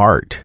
heart.